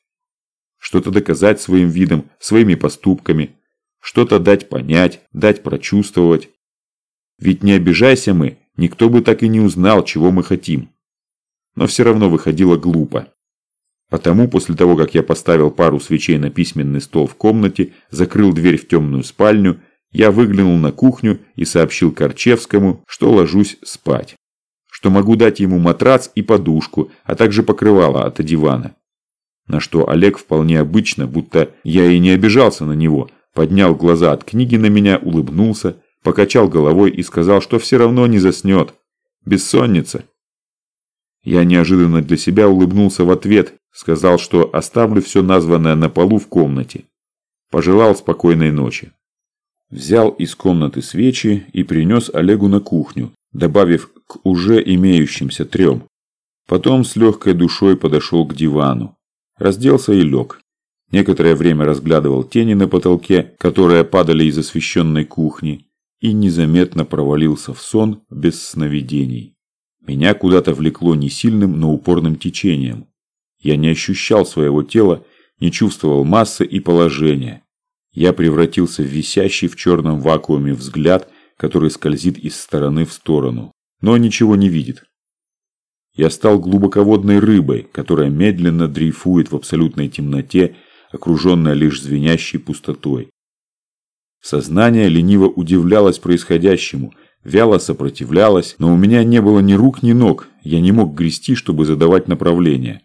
Что-то доказать своим видом, своими поступками, что-то дать понять, дать прочувствовать. Ведь не обижайся мы, никто бы так и не узнал, чего мы хотим. Но все равно выходило глупо. Потому после того, как я поставил пару свечей на письменный стол в комнате, закрыл дверь в темную спальню, я выглянул на кухню и сообщил Корчевскому, что ложусь спать. Что могу дать ему матрац и подушку, а также покрывало от дивана. На что Олег вполне обычно, будто я и не обижался на него, поднял глаза от книги на меня, улыбнулся, покачал головой и сказал, что все равно не заснет. Бессонница. Я неожиданно для себя улыбнулся в ответ, сказал, что оставлю все названное на полу в комнате. Пожелал спокойной ночи. Взял из комнаты свечи и принес Олегу на кухню, добавив к уже имеющимся трем. Потом с легкой душой подошел к дивану. Разделся и лег. Некоторое время разглядывал тени на потолке, которые падали из освещенной кухни, и незаметно провалился в сон без сновидений. Меня куда-то влекло не сильным, но упорным течением. Я не ощущал своего тела, не чувствовал массы и положения. Я превратился в висящий в черном вакууме взгляд, который скользит из стороны в сторону, но ничего не видит. Я стал глубоководной рыбой, которая медленно дрейфует в абсолютной темноте, окруженная лишь звенящей пустотой. Сознание лениво удивлялось происходящему, вяло сопротивлялось, но у меня не было ни рук, ни ног, я не мог грести, чтобы задавать направление.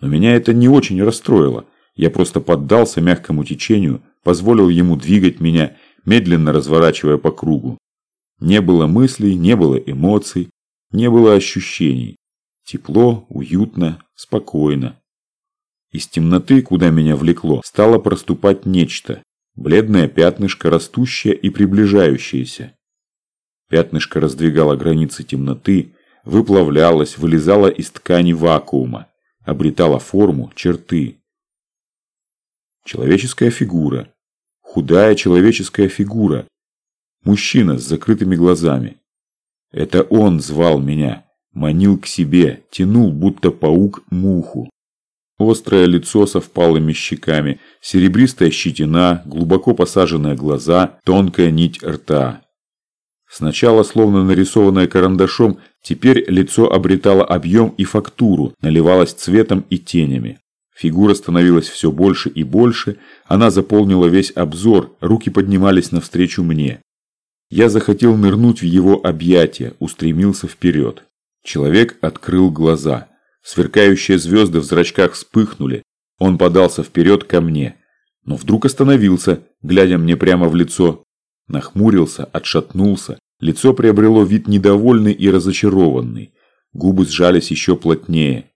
Но меня это не очень расстроило. Я просто поддался мягкому течению, позволил ему двигать меня, медленно разворачивая по кругу. Не было мыслей, не было эмоций, не было ощущений. Тепло, уютно, спокойно. Из темноты, куда меня влекло, стало проступать нечто. Бледное пятнышко, растущее и приближающееся. Пятнышко раздвигало границы темноты, выплавлялось, вылезало из ткани вакуума обретала форму, черты. Человеческая фигура. Худая человеческая фигура. Мужчина с закрытыми глазами. Это он звал меня, манил к себе, тянул, будто паук, муху. Острое лицо со впалыми щеками, серебристая щетина, глубоко посаженные глаза, тонкая нить рта. Сначала словно нарисованное карандашом, теперь лицо обретало объем и фактуру, наливалось цветом и тенями. Фигура становилась все больше и больше, она заполнила весь обзор, руки поднимались навстречу мне. Я захотел нырнуть в его объятия, устремился вперед. Человек открыл глаза. Сверкающие звезды в зрачках вспыхнули. Он подался вперед ко мне. Но вдруг остановился, глядя мне прямо в лицо, Нахмурился, отшатнулся. Лицо приобрело вид недовольный и разочарованный. Губы сжались еще плотнее.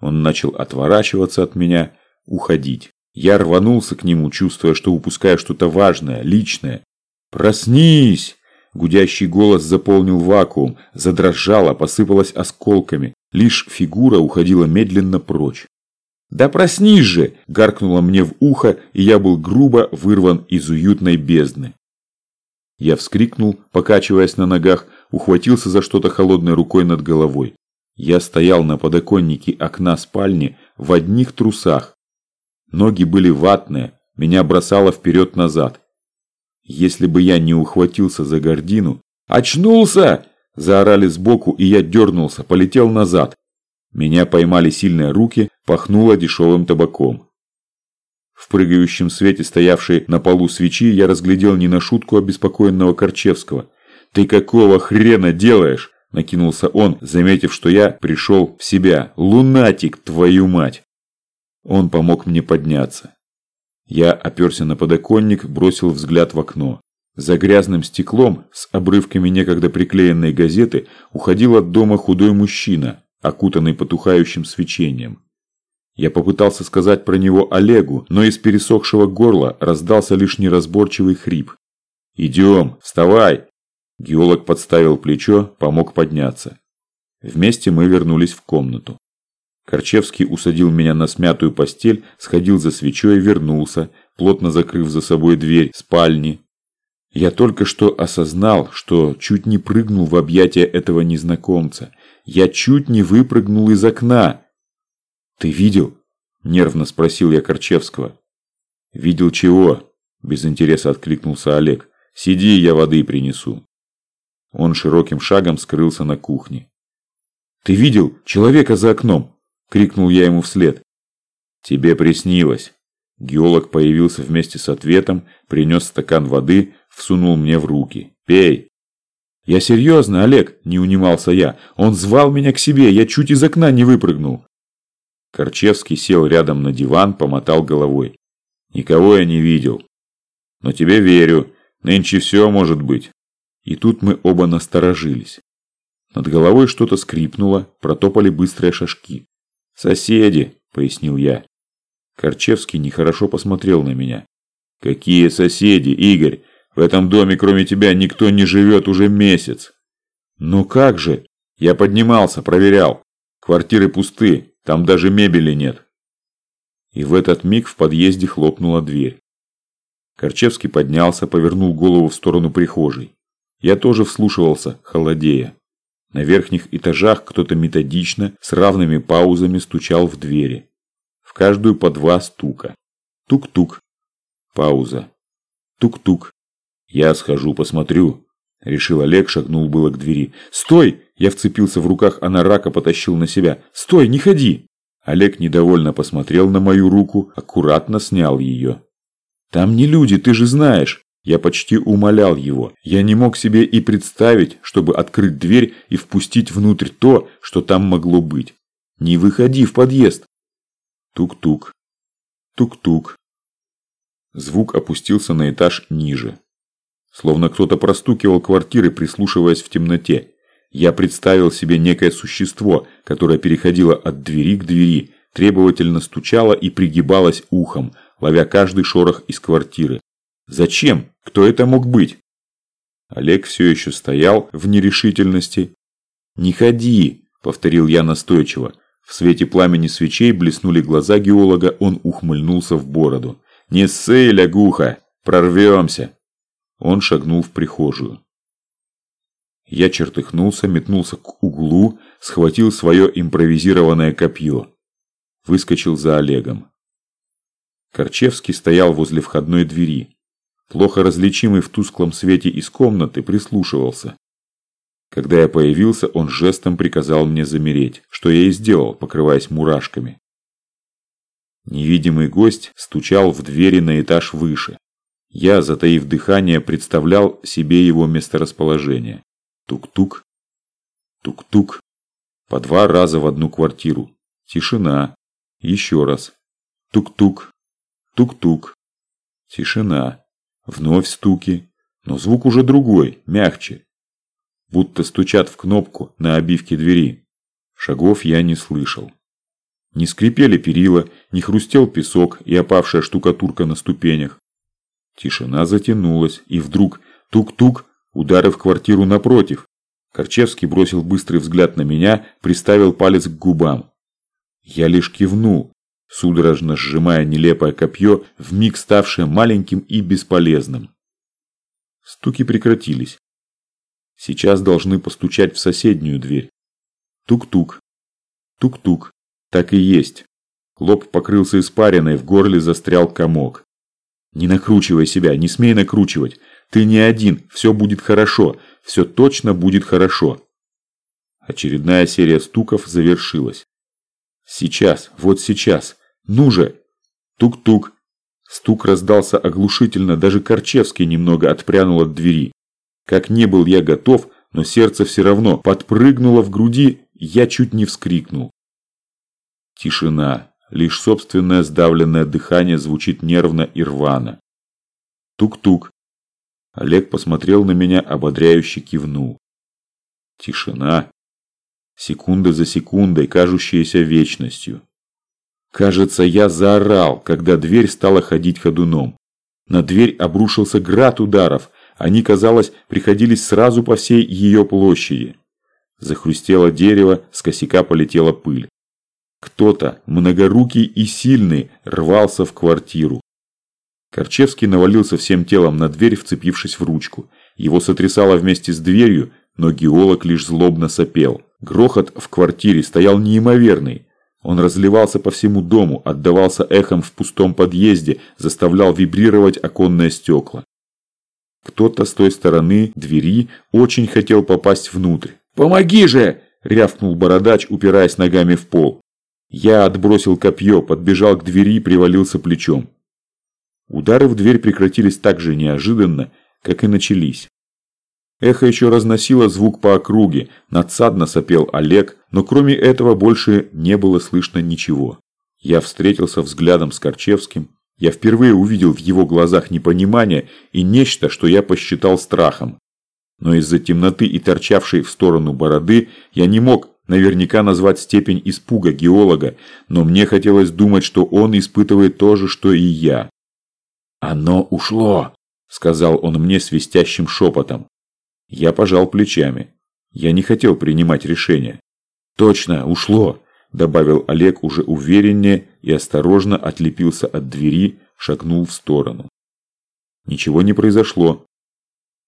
Он начал отворачиваться от меня, уходить. Я рванулся к нему, чувствуя, что упускаю что-то важное, личное. «Проснись!» Гудящий голос заполнил вакуум, задрожала, посыпалась осколками. Лишь фигура уходила медленно прочь. «Да проснись же!» – гаркнуло мне в ухо, и я был грубо вырван из уютной бездны. Я вскрикнул, покачиваясь на ногах, ухватился за что-то холодной рукой над головой. Я стоял на подоконнике окна спальни в одних трусах. Ноги были ватные, меня бросало вперед-назад. Если бы я не ухватился за гордину... «Очнулся!» – заорали сбоку, и я дернулся, полетел назад. Меня поймали сильные руки, пахнуло дешевым табаком. В прыгающем свете, стоявшей на полу свечи, я разглядел не на шутку обеспокоенного Корчевского. «Ты какого хрена делаешь?» – накинулся он, заметив, что я пришел в себя. «Лунатик, твою мать!» Он помог мне подняться. Я оперся на подоконник, бросил взгляд в окно. За грязным стеклом, с обрывками некогда приклеенной газеты, уходил от дома худой мужчина, окутанный потухающим свечением. Я попытался сказать про него Олегу, но из пересохшего горла раздался лишь неразборчивый хрип. «Идем, вставай!» Геолог подставил плечо, помог подняться. Вместе мы вернулись в комнату. Корчевский усадил меня на смятую постель, сходил за свечой и вернулся, плотно закрыв за собой дверь спальни. Я только что осознал, что чуть не прыгнул в объятия этого незнакомца. Я чуть не выпрыгнул из окна. «Ты видел?» – нервно спросил я Корчевского. «Видел чего?» – без интереса откликнулся Олег. «Сиди, я воды принесу». Он широким шагом скрылся на кухне. «Ты видел человека за окном?» – крикнул я ему вслед. Тебе приснилось. Геолог появился вместе с ответом, принес стакан воды, всунул мне в руки. «Пей!» «Я серьезно, Олег!» – не унимался я. «Он звал меня к себе, я чуть из окна не выпрыгнул!» Корчевский сел рядом на диван, помотал головой. «Никого я не видел. Но тебе верю. Нынче все может быть». И тут мы оба насторожились. Над головой что-то скрипнуло, протопали быстрые шажки. «Соседи», – пояснил я. Корчевский нехорошо посмотрел на меня. «Какие соседи, Игорь? В этом доме кроме тебя никто не живет уже месяц». «Ну как же?» Я поднимался, проверял. Квартиры пусты, там даже мебели нет. И в этот миг в подъезде хлопнула дверь. Корчевский поднялся, повернул голову в сторону прихожей. Я тоже вслушивался, холодея. На верхних этажах кто-то методично, с равными паузами стучал в двери. В каждую по два стука. Тук-тук. Пауза. Тук-тук. Я схожу, посмотрю. Решил Олег, шагнул было к двери. «Стой!» Я вцепился в руках, а на рака потащил на себя. «Стой, не ходи!» Олег недовольно посмотрел на мою руку, аккуратно снял ее. «Там не люди, ты же знаешь!» Я почти умолял его. Я не мог себе и представить, чтобы открыть дверь и впустить внутрь то, что там могло быть. Не выходи в подъезд. Тук-тук. Тук-тук. Звук опустился на этаж ниже. Словно кто-то простукивал квартиры, прислушиваясь в темноте. Я представил себе некое существо, которое переходило от двери к двери, требовательно стучало и пригибалось ухом, ловя каждый шорох из квартиры. Зачем? Кто это мог быть? Олег все еще стоял в нерешительности. «Не ходи!» – повторил я настойчиво. В свете пламени свечей блеснули глаза геолога, он ухмыльнулся в бороду. «Не ссы, лягуха! Прорвемся!» Он шагнул в прихожую. Я чертыхнулся, метнулся к углу, схватил свое импровизированное копье. Выскочил за Олегом. Корчевский стоял возле входной двери плохо различимый в тусклом свете из комнаты, прислушивался. Когда я появился, он жестом приказал мне замереть, что я и сделал, покрываясь мурашками. Невидимый гость стучал в двери на этаж выше. Я, затаив дыхание, представлял себе его месторасположение. Тук-тук, тук-тук. По два раза в одну квартиру. Тишина. Еще раз. Тук-тук, тук-тук. Тишина. Вновь стуки, но звук уже другой, мягче. Будто стучат в кнопку на обивке двери. Шагов я не слышал. Не скрипели перила, не хрустел песок и опавшая штукатурка на ступенях. Тишина затянулась, и вдруг тук-тук, удары в квартиру напротив. Корчевский бросил быстрый взгляд на меня, приставил палец к губам. Я лишь кивнул, судорожно сжимая нелепое копье, вмиг ставшее маленьким и бесполезным. Стуки прекратились. Сейчас должны постучать в соседнюю дверь. Тук-тук. Тук-тук. Так и есть. Лоб покрылся испариной, в горле застрял комок. Не накручивай себя, не смей накручивать. Ты не один, все будет хорошо, все точно будет хорошо. Очередная серия стуков завершилась. Сейчас, вот сейчас. Ну же! Тук-тук. Стук раздался оглушительно, даже Корчевский немного отпрянул от двери. Как не был я готов, но сердце все равно подпрыгнуло в груди, я чуть не вскрикнул. Тишина. Лишь собственное сдавленное дыхание звучит нервно и рвано. Тук-тук. Олег посмотрел на меня, ободряюще кивнул. Тишина секунда за секундой, кажущаяся вечностью. Кажется, я заорал, когда дверь стала ходить ходуном. На дверь обрушился град ударов, они, казалось, приходились сразу по всей ее площади. Захрустело дерево, с косяка полетела пыль. Кто-то, многорукий и сильный, рвался в квартиру. Корчевский навалился всем телом на дверь, вцепившись в ручку. Его сотрясало вместе с дверью, но геолог лишь злобно сопел. Грохот в квартире стоял неимоверный. Он разливался по всему дому, отдавался эхом в пустом подъезде, заставлял вибрировать оконные стекла. Кто-то с той стороны двери очень хотел попасть внутрь. «Помоги же!» – рявкнул бородач, упираясь ногами в пол. Я отбросил копье, подбежал к двери и привалился плечом. Удары в дверь прекратились так же неожиданно, как и начались. Эхо еще разносило звук по округе, надсадно сопел Олег, но кроме этого больше не было слышно ничего. Я встретился взглядом с Корчевским. Я впервые увидел в его глазах непонимание и нечто, что я посчитал страхом. Но из-за темноты и торчавшей в сторону бороды я не мог наверняка назвать степень испуга геолога, но мне хотелось думать, что он испытывает то же, что и я. «Оно ушло», – сказал он мне свистящим шепотом. Я пожал плечами. Я не хотел принимать решение. «Точно, ушло!» – добавил Олег уже увереннее и осторожно отлепился от двери, шагнул в сторону. Ничего не произошло.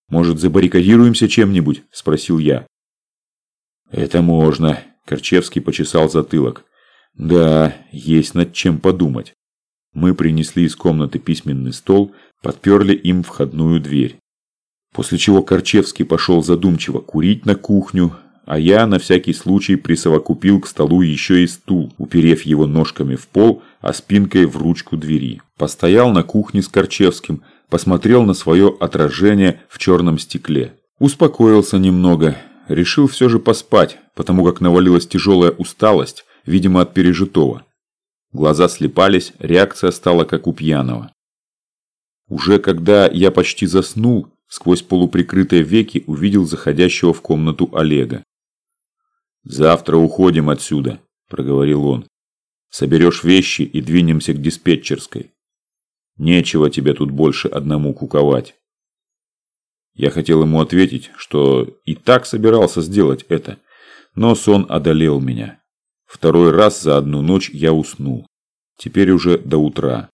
«Может, забаррикадируемся чем-нибудь?» – спросил я. «Это можно», – Корчевский почесал затылок. «Да, есть над чем подумать». Мы принесли из комнаты письменный стол, подперли им входную дверь. После чего Корчевский пошел задумчиво курить на кухню, а я на всякий случай присовокупил к столу еще и стул, уперев его ножками в пол, а спинкой в ручку двери. Постоял на кухне с Корчевским, посмотрел на свое отражение в черном стекле. Успокоился немного, решил все же поспать, потому как навалилась тяжелая усталость, видимо от пережитого. Глаза слепались, реакция стала как у пьяного. Уже когда я почти заснул, сквозь полуприкрытые веки увидел заходящего в комнату Олега. «Завтра уходим отсюда», – проговорил он. «Соберешь вещи и двинемся к диспетчерской. Нечего тебе тут больше одному куковать». Я хотел ему ответить, что и так собирался сделать это, но сон одолел меня. Второй раз за одну ночь я уснул. Теперь уже до утра.